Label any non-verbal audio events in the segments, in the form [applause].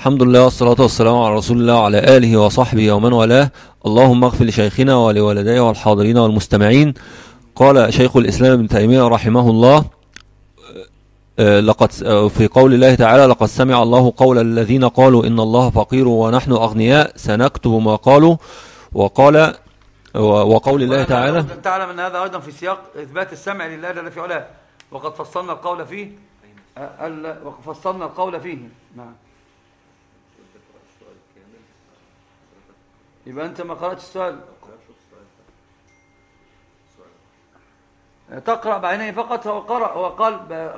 الحمد لله والصلاة والسلام على رسول الله وعلى آله وصحبه ومن والاه. اللهم اغفر لشيخنا ولوالدي والحاضرين والمستمعين. قال شيخ الإسلام ابن تيمية رحمه الله آه، لقد آه، في قول الله تعالى لقد سمع الله قول الذين قالوا إن الله فقير ونحن أغنياء سنكتب ما قالوا وقال وقول الله تعالى تعلم أن هذا أيضا في سياق إثبات السمع لله جل في علاه. وقد فصلنا القول فيه. آه، وقد فصلنا القول فيه. نعم. يبقى أنت ما قرأتش السؤال. تقرأ بعينيه فقط هو قرأ هو قال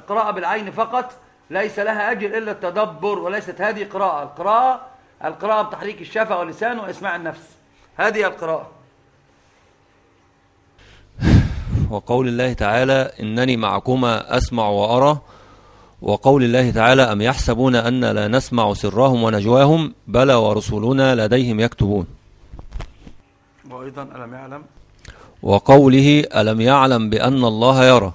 قراءة بالعين فقط ليس لها أجر إلا التدبر وليست هذه قراءة. القراءة القراءة بتحريك الشفة واللسان وإسماع النفس. هذه القراءة. وقول الله تعالى إنني معكما أسمع وأرى. وقول الله تعالى أم يحسبون أن لا نسمع سرهم ونجواهم؟ بلى ورسولنا لديهم يكتبون. وأيضا ألم يعلم؟ وقوله ألم يعلم بأن الله يرى.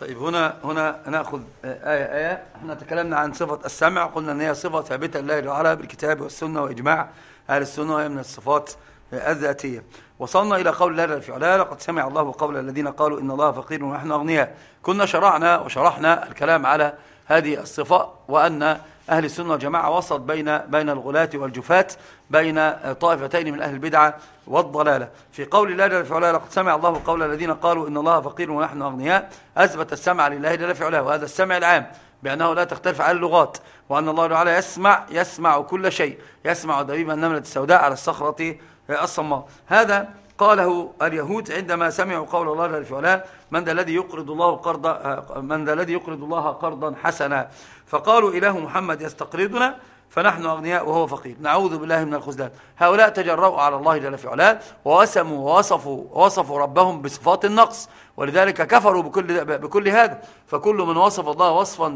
طيب هنا هنا نأخذ آية آية. إحنا تكلمنا عن صفة السمع قلنا إن هي صفة ثابتة لله تعالى بالكتاب والسنة وإجماع أهل السنة وهي من الصفات الذاتية. وصلنا إلى قول الله في علاه لقد سمع الله قول الذين قالوا إن الله فقير ونحن أغنياء. كنا شرعنا وشرحنا الكلام على هذه الصفة وأن أهل السنة والجماعة وسط بين بين الغلاة والجفاة بين طائفتين من أهل البدعة والضلالة. في قول الله جل في علاه لقد سمع الله قول الذين قالوا إن الله فقير ونحن أغنياء. أثبت السمع لله جل في علاه وهذا السمع العام بأنه لا تختلف على اللغات وأن الله تعالى يسمع يسمع كل شيء يسمع دبيب النملة السوداء على الصخرة الصماء. هذا قاله اليهود عندما سمعوا قول الله جل في علاه من ذا الذي يقرض الله قرضا من ذا الذي يقرض الله قرضا حسنا؟ فقالوا إله محمد يستقرضنا؟ فنحن أغنياء وهو فقير. نعوذ بالله من الخزلان. هؤلاء تجرؤوا على الله جل في علاه ووسموا ووصفوا, ووصفوا ربهم بصفات النقص ولذلك كفروا بكل, بكل هذا. فكل من وصف الله وصفا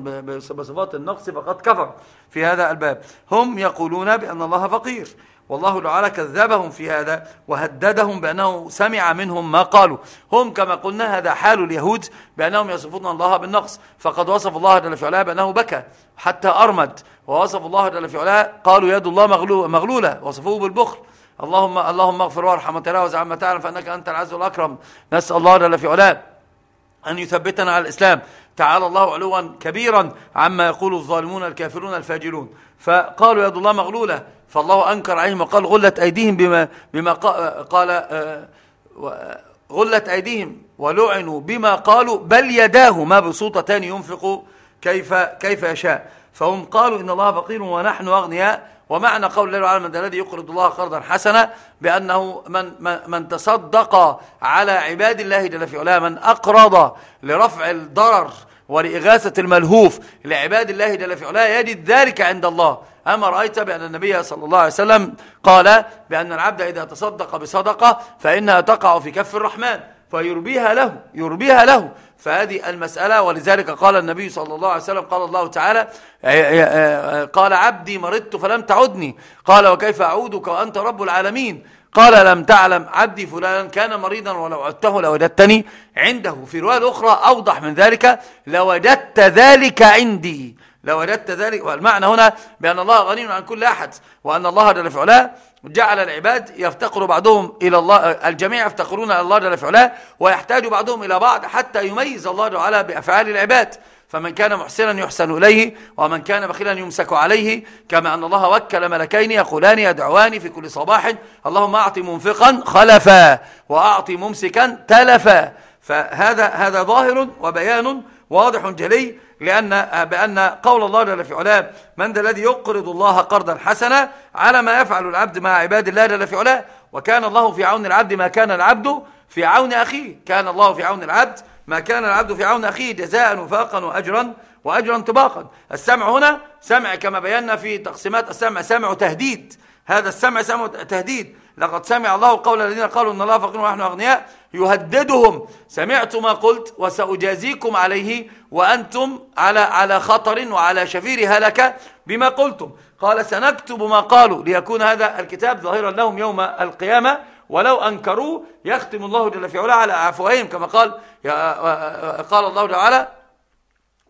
بصفات النقص فقد كفر في هذا الباب. هم يقولون بأن الله فقير. والله تعالى كذبهم في هذا وهددهم بأنه سمع منهم ما قالوا. هم كما قلنا هذا حال اليهود بأنهم يصفون الله بالنقص. فقد وصف الله جل في علاه بأنه بكى حتى أرمد. ووصف الله جل في علاه قالوا يد الله مغلولة. وصفوه بالبخل. اللهم اللهم اغفر وارحم وتجاوز عما تعلم فإنك أنت العز والاكرم نسأل الله جل في علاه أن يثبتنا على الإسلام. تعالى الله علوا كبيرا عما يقول الظالمون الكافرون الفاجرون. فقالوا يد الله مغلولة فالله أنكر عليهم وقال غلت أيديهم بما بما قال آه، غلت أيديهم ولعنوا بما قالوا بل يداه ما بسوطتان ينفق كيف كيف يشاء. فهم قالوا إن الله فقير ونحن أغنياء ومعنى قول الله من الذي يقرض الله قرضا حسنا بأنه من, من تصدق على عباد الله جل في علاه من أقرض لرفع الضرر ولإغاثة الملهوف لعباد الله جل في علاه. يجد ذلك عند الله. أما رأيت بأن النبي صلى الله عليه وسلم قال بأن العبد إذا تصدق بصدقة فإنها تقع في كف الرحمن فيربيها له يربيها له. فهذه المسألة ولذلك قال النبي صلى الله عليه وسلم قال الله تعالى قال عبدي مرضت فلم تعدني. قال وكيف أعودك وأنت رب العالمين؟ قال لم تعلم عبدي فلانا كان مريضا ولو عدته لوجدتني عنده في رواية أخرى أوضح من ذلك لوجدت ذلك عندي. لوجدت ذلك والمعنى هنا بأن الله غني عن كل أحد وأن الله جل في علاه جعل العباد يفتقر بعضهم إلى الله الجميع يفتقرون إلى الله جل في علاه ويحتاج بعضهم إلى بعض حتى يميز الله تعالى بأفعال العباد. فمن كان محسنا يحسن إليه ومن كان بخيلا يمسك عليه. كما أن الله وكل ملكين يقولان يدعوان في كل صباح اللهم أعطي منفقا خلفا وأعطي ممسكا تلفا. فهذا هذا ظاهر وبيان واضح جلي لأن بأن قول الله جل في علاه من ذا الذي يقرض الله قرضا حسنا على ما يفعل العبد مع عباد الله جل في علاه. وكان الله في عون العبد ما كان العبد في عون أخيه. كان الله في عون العبد ما كان العبد في عون أخيه جزاء وفاقا وأجرا وأجرا طباقا. السمع هنا سمع كما بينا في تقسيمات السمع سمع تهديد. هذا السمع سمع تهديد. لقد سمع الله قول الذين قالوا إن الله فقير ونحن أغنياء يهددهم. سمعت ما قلت وسأجازيكم عليه وأنتم على على خطر وعلى شفير هلكة بما قلتم. قال سنكتب ما قالوا ليكون هذا الكتاب ظاهرا لهم يوم القيامة. ولو أنكروا يختم الله جل في علاه على أفواههم كما قال قال الله تعالى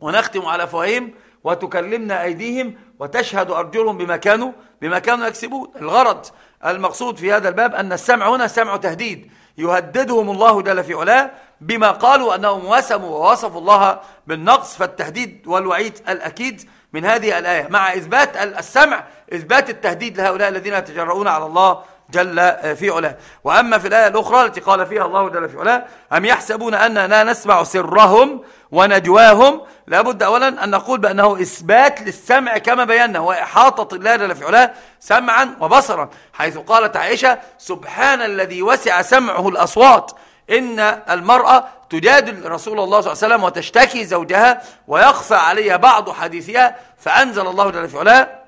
ونختم على أفواههم وتكلمنا أيديهم وتشهد أرجلهم بما كانوا بما كانوا يكسبون. الغرض المقصود في هذا الباب أن السمع هنا سمع تهديد. يهددهم الله جل في علاه بما قالوا أنهم وسموا ووصفوا الله بالنقص فالتهديد والوعيد الأكيد من هذه الآية. مع إثبات السمع إثبات التهديد لهؤلاء الذين يتجرؤون على الله جل في علاه. وأما في الآية الأخرى التي قال فيها الله جل في علاه أم يحسبون أننا لا نسمع سرهم ونجواهم؟ لابد أولا أن نقول بأنه إثبات للسمع كما بينا وإحاطة الله جل في علاه سمعا وبصرا حيث قالت عائشة سبحان الذي وسع سمعه الأصوات. إن المرأة تجادل رسول الله صلى الله عليه وسلم وتشتكي زوجها ويخفى عليها بعض حديثها فأنزل الله جل في علاه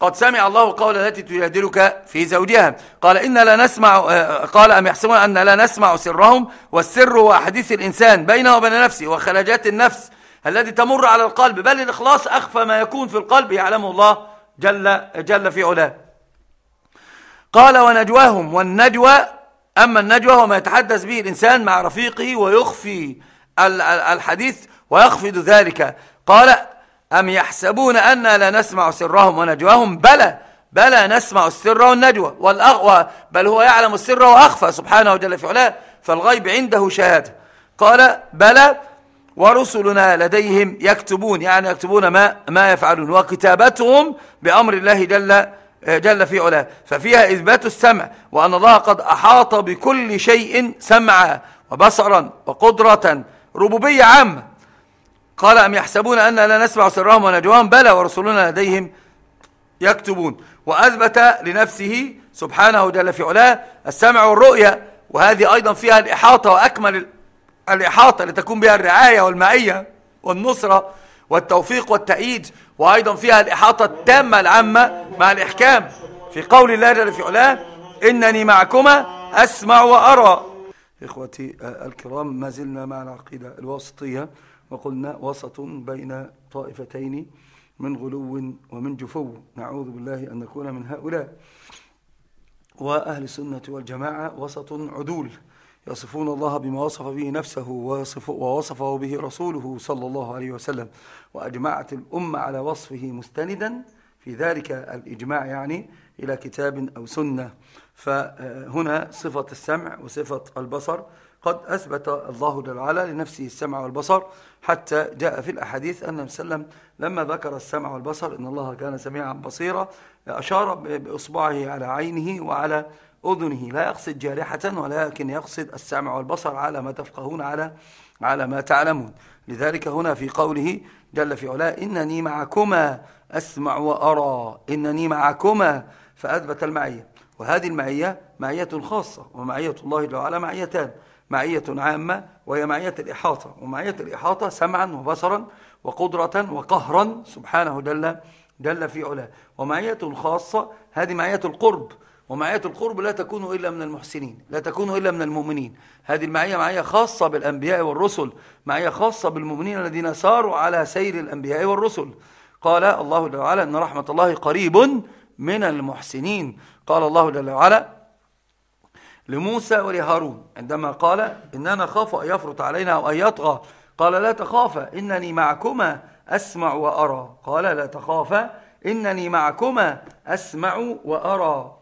قد سمع الله قول التي تجادلك في زوجها. قال إن لا نسمع آه، قال أم يحسبون أن لا نسمع سرهم والسر هو حديث الإنسان بينه وبين نفسه وخلاجات النفس الذي تمر على القلب. بل الإخلاص أخفى ما يكون في القلب يعلمه الله جل, جل في علاه. قال ونجواهم والنجوى أما النجوى هو ما يتحدث به الإنسان مع رفيقه ويخفي الحديث ويخفض ذلك. قال أم يحسبون أننا لا نسمع سرهم ونجواهم؟ بلى بلى نسمع السر والنجوى والأغوى بل هو يعلم السر وأخفى سبحانه وجل في علاه فالغيب عنده شهادة. قال بلى ورسلنا لديهم يكتبون يعني يكتبون ما, ما يفعلون وكتابتهم بأمر الله جل, جل في علاه ففيها إثبات السمع وأن الله قد أحاط بكل شيء سمعا وبصرا وقدرة ربوبية عامة. قال أم يحسبون أن لا نسمع سرهم ونجواهم بلى ورسلنا لديهم يكتبون. وأثبت لنفسه سبحانه جل في علاه السمع والرؤية. وهذه أيضا فيها الإحاطة وأكمل الإحاطة لتكون بها الرعاية والمعية والنصرة والتوفيق والتأييد. وأيضا فيها الإحاطة التامة العامة مع الإحكام. في قول الله جل في علاه إنني معكما أسمع وأرى. إخوتي الكرام ما زلنا مع العقيدة الواسطية. وقلنا وسط بين طائفتين من غلو ومن جفو. نعوذ بالله أن نكون من هؤلاء. وأهل السنة والجماعة وسط عدول يصفون الله بما وصف به نفسه ووصفه به رسوله صلى الله عليه وسلم. وأجمعت الأمة على وصفه مستندا. في ذلك الإجماع يعني إلى كتاب أو سنة. فهنا صفة السمع وصفة البصر قد أثبت الله جل وعلا لنفسه السمع والبصر حتى جاء في الأحاديث أن وسلم لما ذكر السمع والبصر إن الله كان سميعا بصيرا أشار بإصبعه على عينه وعلى أذنه. لا يقصد جارحة ولكن يقصد السمع والبصر على ما تفقهون على على ما تعلمون. لذلك هنا في قوله جل في علاه إنني معكما أسمع وأرى إنني معكما فأثبت المعية. وهذه المعية معية خاصة ومعية الله جل وعلا معيتان. معية عامة وهي معية الإحاطة. ومعية الإحاطة سمعا وبصرا وقدرة وقهرا سبحانه جل, جل في علاه. ومعية خاصة هذه معية القرب. ومعية القرب لا تكون إلا من المحسنين لا تكون إلا من المؤمنين. هذه المعية معية خاصة بالأنبياء والرسل معية خاصة بالمؤمنين الذين ساروا على سير الأنبياء والرسل. قال الله جل وعلا أن رحمة الله قريب من المحسنين. قال الله جل وعلا لموسى ولهارون. عندما قال إننا نخاف أن يفرط علينا أو أن يطغى. قال لا تخافا إنني معكما أسمع وأرى. قال لا تخافا إنني معكما أسمع وأرى.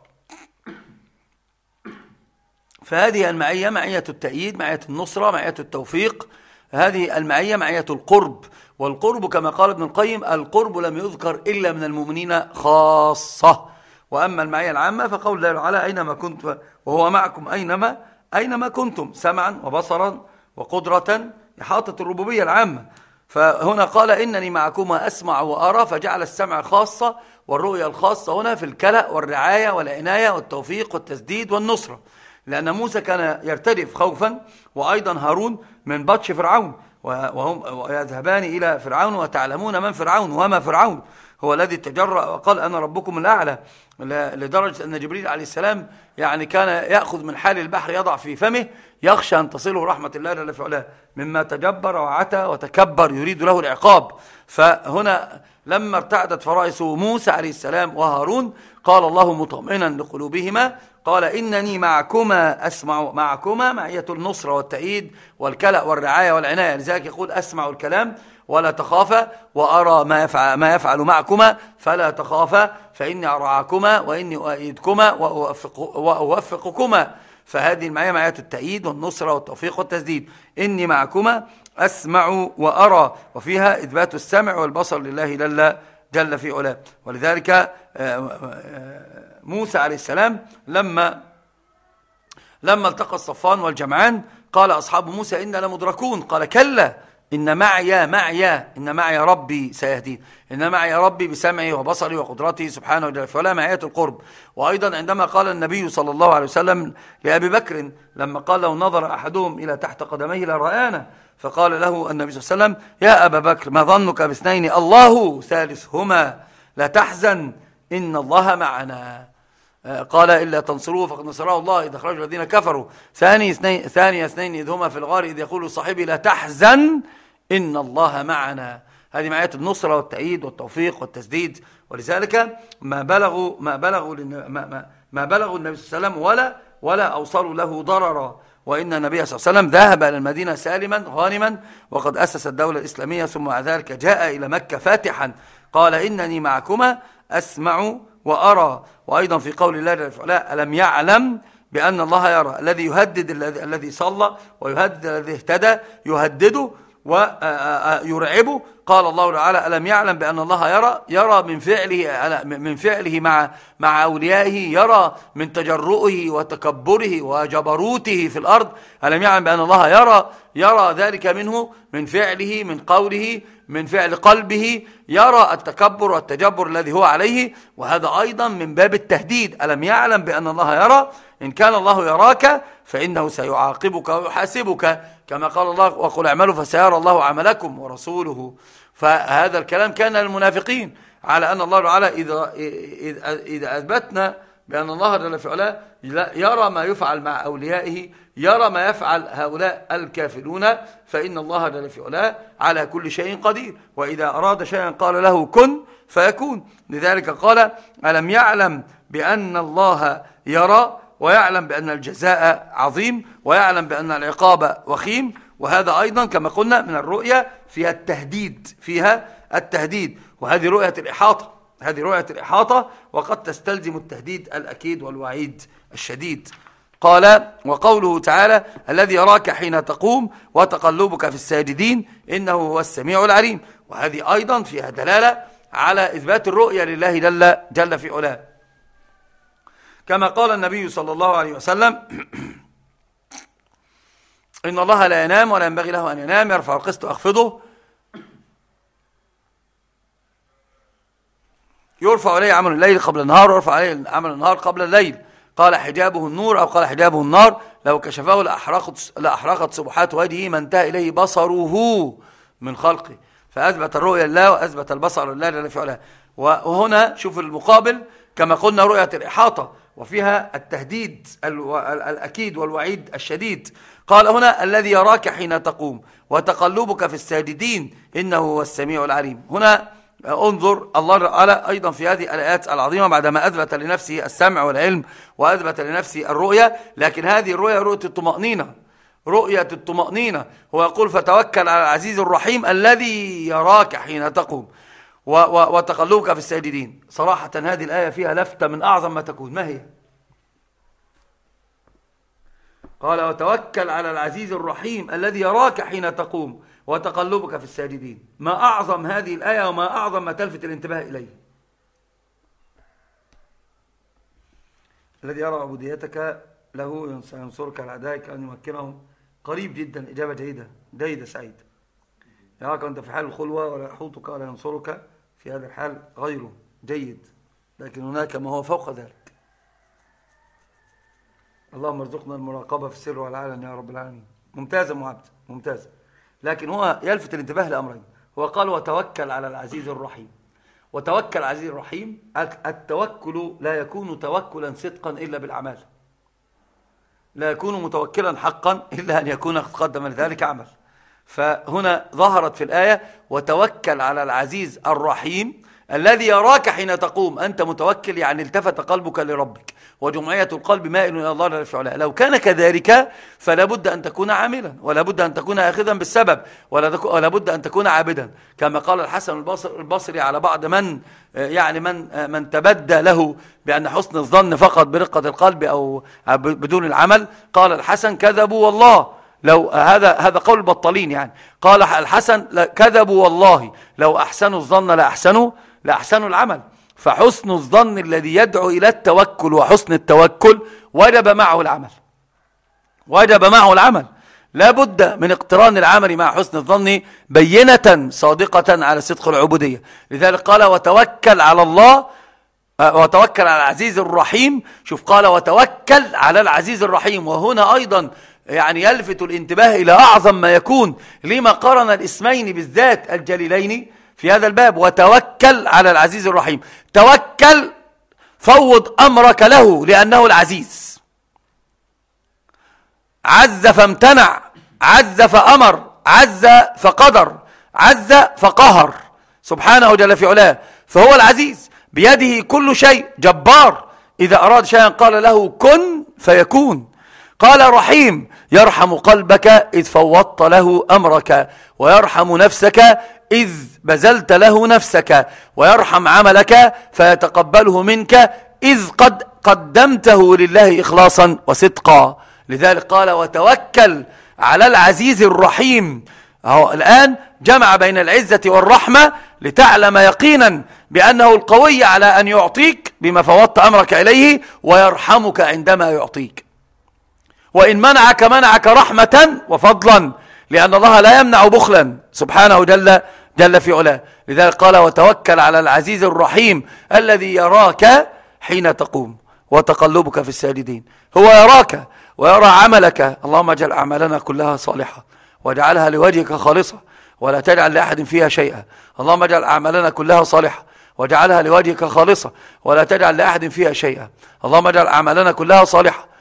فهذه المعية معية التأييد معية النصرة معية التوفيق. هذه المعية معية القرب. والقرب كما قال ابن القيم القرب لم يذكر إلا من المؤمنين خاصة. وأما المعية العامة فقول الله تعالى أينما كنت وهو معكم أينما أينما كنتم سمعا وبصرا وقدرة إحاطة الربوبية العامة. فهنا قال إنني معكما أسمع وأرى فجعل السمع خاصة والرؤية الخاصة هنا في الكلأ والرعاية والعناية والتوفيق والتسديد والنصرة. لأن موسى كان يرتدف خوفا وأيضا هارون من بطش فرعون وهم يذهبان إلى فرعون وتعلمون من فرعون وما فرعون. هو الذي تجرأ وقال أنا ربكم الأعلى لدرجة أن جبريل عليه السلام يعني كان يأخذ من حال البحر يضع في فمه يخشى أن تصله رحمة الله جل في مما تجبر وعتى وتكبر يريد له العقاب. فهنا لما ارتعدت فرائس موسى عليه السلام وهارون قال الله مطمئنا لقلوبهما قال إنني معكما أسمع معكما معية النصرة والتأييد والكلأ والرعاية والعناية. لذلك يقول أسمع الكلام. ولا تخافا وأرى ما يفعل, ما يفعل معكما فلا تخافا فإني أرعاكما وإني أؤيدكما وأوفقكما. فهذه المعية معية التأييد والنصرة والتوفيق والتسديد. إني معكما أسمع وأرى. وفيها إثبات السمع والبصر لله جل, جل في علاه. ولذلك آه، آه، موسى عليه السلام لما لما التقى الصفان والجمعان قال أصحاب موسى إنا لمدركون. قال كلا إن معي معي إن معي ربي سيهدين إن معي ربي بسمعي وبصري وقدرته سبحانه وتعالى. فلا معية القرب. وأيضا عندما قال النبي صلى الله عليه وسلم لأبي بكر لما قال لو نظر أحدهم إلى تحت قدميه لرآنا فقال له النبي صلى الله عليه وسلم يا أبا بكر ما ظنك باثنين؟ الله ثالثهما. لا تحزن إن الله معنا. قال إلا تنصروه فقد نصره الله إذا خرجوا الذين كفروا. ثاني اثنين, ثاني اثنين إذ هما في الغار إذ يقول صاحبي لا تحزن إن الله معنا. هذه معية النصرة والتأييد والتوفيق والتسديد. ولذلك ما بلغوا ما بلغوا ما, ما, ما بلغوا النبي صلى الله عليه وسلم ولا ولا أوصلوا له ضررا. وإن النبي صلى الله عليه وسلم ذهب إلى المدينة سالما غانما وقد أسس الدولة الإسلامية ثم مع ذلك جاء إلى مكة فاتحا. قال إنني معكما أسمع وأرى. وأيضا في قول الله جل ألم يعلم بأن الله يرى الذي يهدد الذي صلى ويهدد الذي اهتدى يهدده ويرعبه قال الله تعالى ألم يعلم بأن الله يرى يرى من فعله من فعله مع مع أوليائه يرى من تجرؤه وتكبره وجبروته في الأرض. ألم يعلم بأن الله يرى يرى ذلك منه من فعله من قوله من فعل قلبه يرى التكبر والتجبر الذي هو عليه. وهذا أيضا من باب التهديد. ألم يعلم بأن الله يرى؟ إن كان الله يراك فإنه سيعاقبك ويحاسبك. كما قال الله وقل اعملوا فسيرى الله عملكم ورسوله. فهذا الكلام كان للمنافقين على أن الله تعالى إذا, إذا أثبتنا بأن الله جل في علاه يرى ما يفعل مع أوليائه يرى ما يفعل هؤلاء الكافرون فإن الله جل في علاه على كل شيء قدير. وإذا أراد شيئا قال له كن فيكون. لذلك قال ألم يعلم بأن الله يرى ويعلم بأن الجزاء عظيم ويعلم بأن العقاب وخيم وهذا أيضا كما قلنا من الرؤية فيها التهديد فيها التهديد. وهذه رؤية الإحاطة هذه رؤية الإحاطة وقد تستلزم التهديد الأكيد والوعيد الشديد. قال وقوله تعالى الذي يراك حين تقوم وتقلبك في الساجدين إنه هو السميع العليم وهذه أيضا فيها دلالة على إثبات الرؤية لله جل, جل في علاه. كما قال النبي صلى الله عليه وسلم [clears throat] إن الله لا ينام ولا ينبغي له أن ينام يرفع القسط وأخفضه. يرفع عليه عمل الليل قبل النهار ويرفع عليه عمل النهار قبل الليل. قال حجابه النور أو قال حجابه النار لو كشفه لأحرقت, لأحرقت سبحات وجهه ما انتهى إليه بصره من خلقه. فأثبت الرؤيا لله وأثبت البصر لله جل في وهنا شوف المقابل كما قلنا رؤية الإحاطة. وفيها التهديد الأكيد والوعيد الشديد. قال هنا الذي يراك حين تقوم وتقلبك في الساجدين إنه هو السميع العليم. هنا انظر الله تعالى أيضا في هذه الآيات العظيمة بعدما أثبت لنفسه السمع والعلم وأثبت لنفسه الرؤية لكن هذه الرؤية رؤية الطمأنينة. رؤية الطمأنينة. هو يقول فتوكل على العزيز الرحيم الذي يراك حين تقوم. وتقلبك في الساجدين. صراحة هذه الآية فيها لفتة من أعظم ما تكون. ما هي؟ قال وتوكل على العزيز الرحيم الذي يراك حين تقوم وتقلبك في الساجدين. ما أعظم هذه الآية وما أعظم ما تلفت الانتباه إليه. الذي يرى عبوديتك له سينصرك على أعدائك أن يمكنهم. قريب جدا إجابة جيدة. جيدة سعيد. يراك أنت في حال الخلوة ولا يحوطك ولا ينصرك. في هذا الحال غيره جيد لكن هناك ما هو فوق ذلك. اللهم ارزقنا المراقبة في السر والعلن يا رب العالمين. ممتازة معبد ممتازة لكن هو يلفت الانتباه لأمرين. هو قال وتوكل على العزيز الرحيم. وتوكل العزيز الرحيم التوكل لا يكون توكلا صدقا إلا بالأعمال. لا يكون متوكلا حقا إلا أن يكون قد قدم لذلك عمل فهنا ظهرت في الآية وتوكل على العزيز الرحيم الذي يراك حين تقوم. أنت متوكل يعني التفت قلبك لربك وجمعية القلب مائل إلى الله جل وعلا لو كان كذلك فلا بد أن تكون عاملا ولا بد أن تكون آخذا بالسبب ولا بد أن تكون عابدا. كما قال الحسن البصري على بعض من يعني من من تبدى له بأن حسن الظن فقط برقة القلب أو بدون العمل قال الحسن كذبوا والله. لو هذا هذا قول البطالين يعني. قال الحسن كذبوا والله لو أحسنوا الظن لأحسنوا لأحسنوا العمل. فحسن الظن الذي يدعو إلى التوكل وحسن التوكل وجب معه العمل. وجب معه العمل. لا بد من اقتران العمل مع حسن الظن بينة صادقة على صدق العبودية. لذلك قال وتوكل على الله وتوكل على العزيز الرحيم. شوف قال وتوكل على العزيز الرحيم. وهنا أيضا يعني يلفت الانتباه إلى أعظم ما يكون. لما قرن الاسمين بالذات الجليلين في هذا الباب وتوكل على العزيز الرحيم. توكل فوض أمرك له لأنه العزيز. عز فامتنع عز فأمر عز فقدر عز فقهر. سبحانه جل في علاه. فهو العزيز. بيده كل شيء جبار. إذا أراد شيئا قال له كن فيكون. قال رحيم يرحم قلبك إذ فوضت له أمرك ويرحم نفسك إذ بذلت له نفسك ويرحم عملك فيتقبله منك إذ قد قدمته لله إخلاصا وصدقا. لذلك قال وتوكل على العزيز الرحيم. أهو الآن جمع بين العزة والرحمة لتعلم يقينا بأنه القوي على أن يعطيك بما فوضت أمرك إليه ويرحمك عندما يعطيك. وإن منعك منعك رحمة وفضلا لأن الله لا يمنع بخلا. سبحانه جل, جل في علاه. لذلك قال وتوكل على العزيز الرحيم الذي يراك حين تقوم وتقلبك في الساجدين. هو يراك ويرى عملك. اللهم اجعل أعمالنا كلها صالحة واجعلها لوجهك خالصة ولا تجعل لأحد فيها شيئا. اللهم اجعل أعمالنا كلها صالحة واجعلها لوجهك خالصة ولا تجعل لأحد فيها شيئا. اللهم اجعل أعمالنا كلها صالحة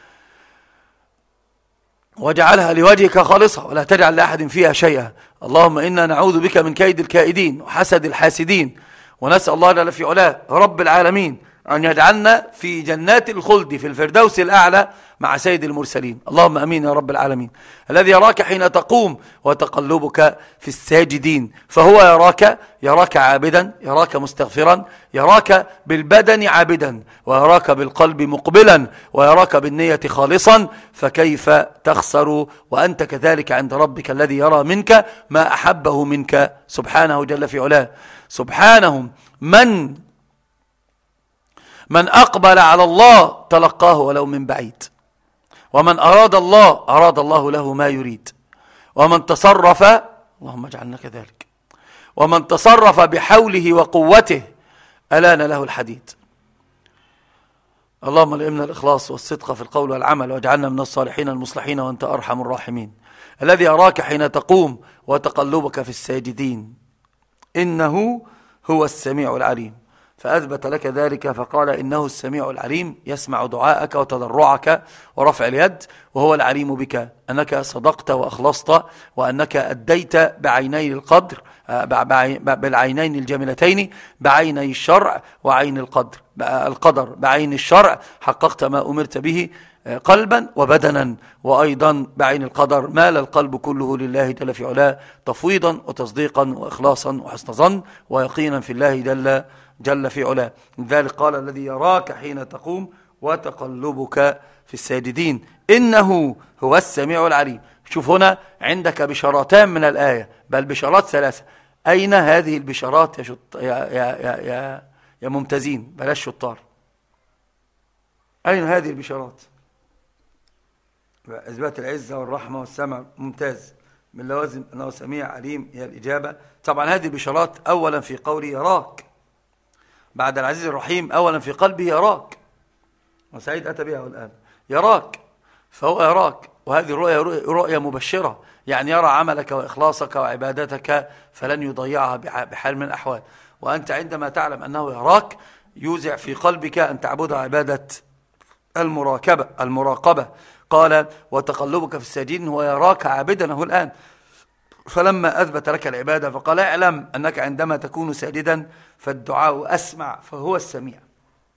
واجعلها لوجهك خالصة ولا تجعل لأحد فيها شيئا. اللهم إنا نعوذ بك من كيد الكائدين وحسد الحاسدين ونسأل الله جل في علاه رب العالمين أن يجعلنا في جنات الخلد في الفردوس الأعلى مع سيد المرسلين. اللهم أمين يا رب العالمين. الذي يراك حين تقوم وتقلبك في الساجدين. فهو يراك يراك عابدا يراك مستغفرا يراك بالبدن عابدا ويراك بالقلب مقبلا ويراك بالنية خالصا. فكيف تخسر وأنت كذلك عند ربك الذي يرى منك ما أحبه منك؟ سبحانه جل في علاه. سبحانه من من أقبل على الله تلقاه ولو من بعيد. ومن أراد الله أراد الله له ما يريد. ومن تصرف اللهم اجعلنا كذلك. ومن تصرف بحوله وقوته ألان له الحديد. اللهم الإمنا الإخلاص والصدق في القول والعمل واجعلنا من الصالحين المصلحين وأنت أرحم الراحمين. الذي أراك حين تقوم وتقلبك في الساجدين. إنه هو السميع العليم. فأثبت لك ذلك فقال إنه السميع العليم يسمع دعاءك وتضرعك ورفع اليد وهو العليم بك أنك صدقت وأخلصت وأنك أديت بعيني القدر بالعينين الجميلتين بعيني الشرع وعين القدر القدر بعين الشرع حققت ما أمرت به قلبا وبدنا وأيضا بعين القدر. مال القلب كله لله جل في علاه تفويضا وتصديقا وإخلاصا وحسن ظن ويقينا في الله جل جل في علاه. ذلك قال الذي يراك حين تقوم وتقلبك في الساجدين. إنه هو السميع العليم. شوف هنا عندك بشارتان من الآية بل بشارات ثلاثة. أين هذه البشارات يا, شط... يا, يا, يا, يا, يا ممتازين؟ بلاش شطار. أين هذه البشارات؟ إثبات العزة والرحمة والسمع. ممتاز. من لوازم أنه سميع عليم هي الإجابة. طبعا هذه البشارات أولا في قولي يراك. بعد العزيز الرحيم أولا في قلبه يراك. وسعيد أتى بها الآن. يراك. فهو يراك. وهذه الرؤية رؤية مبشرة. يعني يرى عملك وإخلاصك وعبادتك فلن يضيعها بحال من الأحوال. وأنت عندما تعلم أنه يراك يوزع في قلبك أن تعبد عبادة المراكبة المراقبة. قال وتقلبك في الساجدين هو يراك عابدا. هو الآن. فلما أثبت لك العبادة فقال اعلم أنك عندما تكون ساجدا فالدعاء أسمع فهو السميع.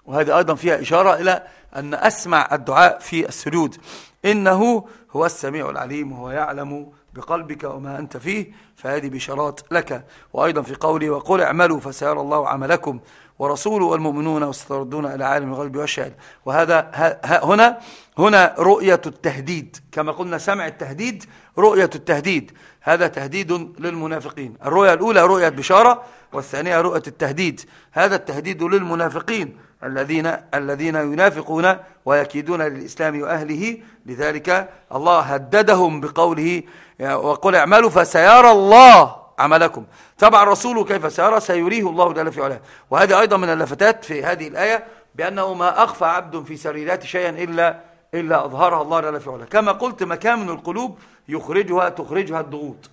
وهذه أيضا فيها إشارة إلى أن أسمع الدعاء في السجود. إنه هو السميع العليم وهو يعلم بقلبك وما أنت فيه فهذه بشارات لك. وأيضا في قوله وقل اعملوا فسيرى الله عملكم. ورسوله والمؤمنون وستردون إلى عالم الغيب والشهادة. وهذا هنا هنا رؤية التهديد. كما قلنا سمع التهديد رؤية التهديد. هذا تهديد للمنافقين. الرؤية الأولى رؤية بشارة والثانية رؤية التهديد. هذا التهديد للمنافقين الذين الذين ينافقون ويكيدون للإسلام وأهله. لذلك الله هددهم بقوله وقل اعملوا فسيرى الله عملكم. طبعا الرسول كيف سيرى سيريه الله جل في علاه. وهذه أيضا من اللفتات في هذه الآية بأنه ما أخفى عبد في سريرات شيئا إلا إلا أظهرها الله جل في علاه. كما قلت مكامن القلوب يخرجها تخرجها الضغوط.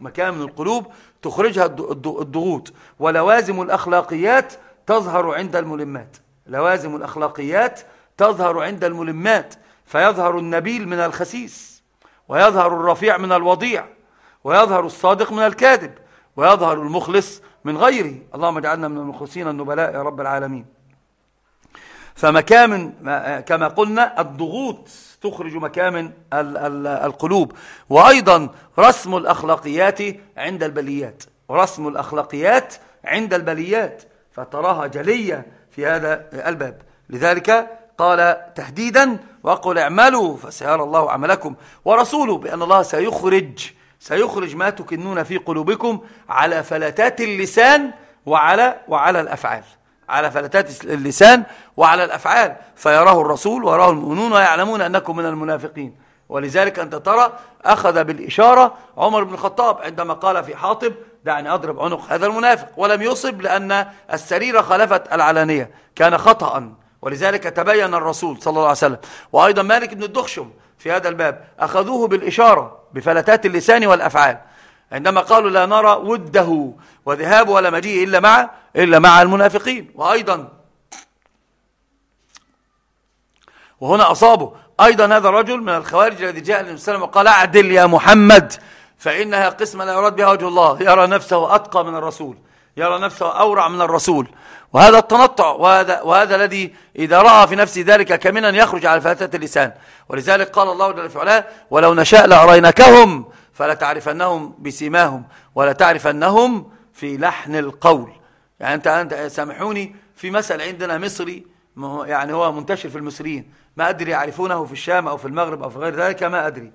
مكامن القلوب تخرجها الضغوط. ولوازم الأخلاقيات تظهر عند الملمات. لوازم الأخلاقيات تظهر عند الملمات. فيظهر النبيل من الخسيس ويظهر الرفيع من الوضيع. ويظهر الصادق من الكاذب ويظهر المخلص من غيره. اللهم اجعلنا من المخلصين النبلاء يا رب العالمين. فمكامن كما قلنا الضغوط تخرج مكامن القلوب. وأيضا رسم الأخلاقيات عند البليات. رسم الأخلاقيات عند البليات. فتراها جلية في هذا الباب. لذلك قال تهديدا وقل اعملوا فسيرى الله عملكم ورسوله بأن الله سيخرج سيخرج ما تكنون في قلوبكم على فلتات اللسان وعلى وعلى الأفعال. على فلتات اللسان وعلى الأفعال. فيراه الرسول ويراه المؤمنون ويعلمون أنكم من المنافقين. ولذلك أنت ترى أخذ بالإشارة عمر بن الخطاب عندما قال في حاطب دعني أضرب عنق هذا المنافق. ولم يصب لأن السريرة خالفت العلانية. كان خطأ. ولذلك تبين الرسول صلى الله عليه وسلم. وأيضا مالك بن الدخشم في هذا الباب. أخذوه بالإشارة بفلتات اللسان والأفعال. عندما قالوا لا نرى وده وذهاب ولا مجيء إلا مع إلا مع المنافقين. وأيضا وهنا أصابوا أيضا هذا الرجل من الخوارج الذي جاء النبي صلى الله عليه وسلم وقال أعدل يا محمد فإنها قسمة لا يراد بها وجه الله. يرى نفسه أتقى من الرسول. يرى نفسه أورع من الرسول. وهذا التنطع وهذا, وهذا الذي إذا رأى في نفسه ذلك كمنا يخرج على فتاة اللسان. ولذلك قال الله جل في علاه ولو نشاء لأرينكهم فلا تعرفنهم بسيماهم ولا تعرفنهم في لحن القول. يعني أنت, أنت سامحوني في مثل عندنا مصري يعني هو منتشر في المصريين. ما أدري يعرفونه في الشام أو في المغرب أو في غير ذلك ما أدري.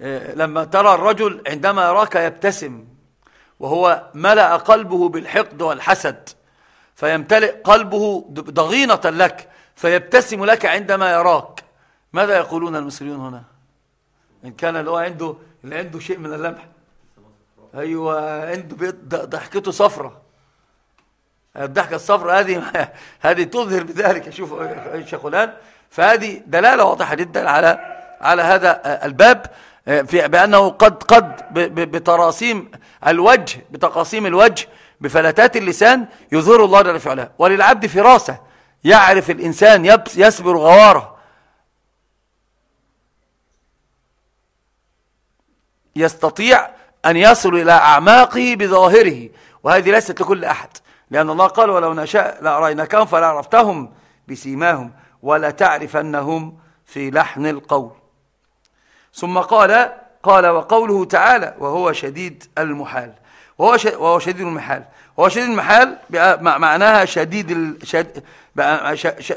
إيه، لما ترى الرجل عندما يراك يبتسم وهو ملأ قلبه بالحقد والحسد فيمتلئ قلبه ضغينة لك فيبتسم لك عندما يراك. ماذا يقولون المصريون هنا؟ إن كان اللي هو عنده اللي عنده شيء من اللمح. أيوة عنده ضحكته صفرة. الضحكة الصفراء هذه [laughs] هذه تظهر بذلك. شوف شيخ فهذه دلالة واضحة جدا على على هذا الباب. في بأنه قد قد بتراسيم الوجه بتقاسيم الوجه بفلتات اللسان يظهر الله جل في وللعبد فراسة يعرف الإنسان يسبر غواره. يستطيع أن يصل إلى أعماقه بظاهره. وهذه ليست لكل أحد. لأن الله قال ولو نشاء لأريناكهم فلعرفتهم بسيماهم ولا تعرفنهم في لحن القول. ثم قال قال وقوله تعالى وهو شديد المحال. وهو وهو شديد المحال. وهو شديد المحال معناها شديد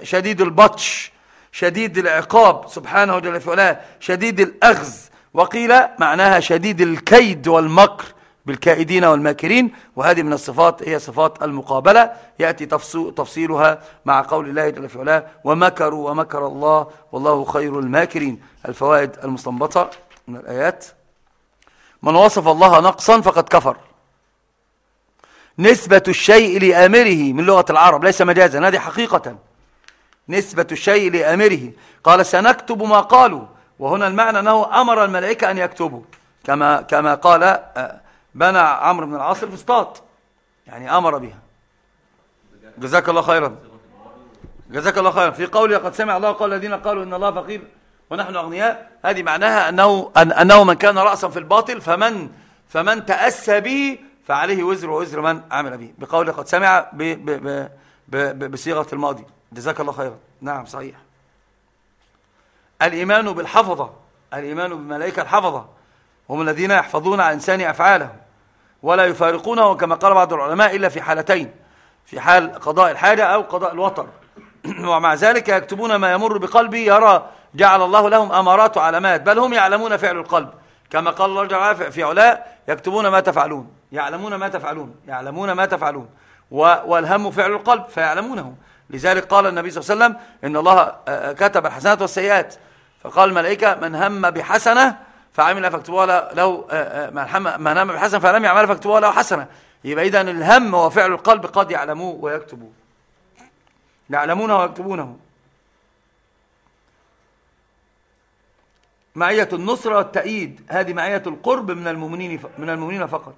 شديد البطش شديد العقاب سبحانه جل شديد الأخذ وقيل معناها شديد الكيد والمكر. بالكائدين والماكرين وهذه من الصفات هي صفات المقابلة. يأتي تفصيلها مع قول الله جل في علاه ومكروا ومكر الله والله خير الماكرين. الفوائد المستنبطة من الآيات. من وصف الله نقصا فقد كفر. نسبة الشيء لآمره من لغة العرب ليس مجازا هذه حقيقة. نسبة الشيء لآمره. قال سنكتب ما قالوا. وهنا المعنى أنه أمر الملائكة أن يكتبوا كما كما قال آه، بنى عمرو بن العاص الفسطاط. يعني أمر بها. جزاك الله خيرا. جزاك الله خيرا. في قول قد سمع الله قال الذين قالوا إن الله فقير ونحن أغنياء. هذه معناها أنه, أن أنه من كان رأسا في الباطل فمن, فمن تأسى به فعليه وزر ووزر من عمل به. بقول قد سمع ب ب ب ب بصيغة الماضي. جزاك الله خيرا. نعم صحيح. الإيمان بالحفظة. الإيمان بالملائكة الحفظة. هم الذين يحفظون على الإنسان أفعاله ولا يفارقونه كما قال بعض العلماء إلا في حالتين في حال قضاء الحاجة أو قضاء الوطر [clears throat] ومع ذلك يكتبون ما يمر بقلبي يرى جعل الله لهم أمارات وعلامات بل هم يعلمون فعل القلب. كما قال الله جل في علاء يكتبون ما تفعلون يعلمون ما تفعلون يعلمون ما تفعلون. والهم فعل القلب فيعلمونه. لذلك قال النبي صلى الله عليه وسلم إن الله كتب الحسنات والسيئات. فقال الملائكة من هم بحسنة فعمل فاكتبوها له من هم بحسنة فلم يعمل فاكتبوها له حسنة. يبقى إذن الهم وفعل القلب قد يعلموه ويكتبوه. يعلمونه ويكتبونه. معية النصرة والتأييد. هذه معية القرب من المؤمنين من المؤمنين فقط.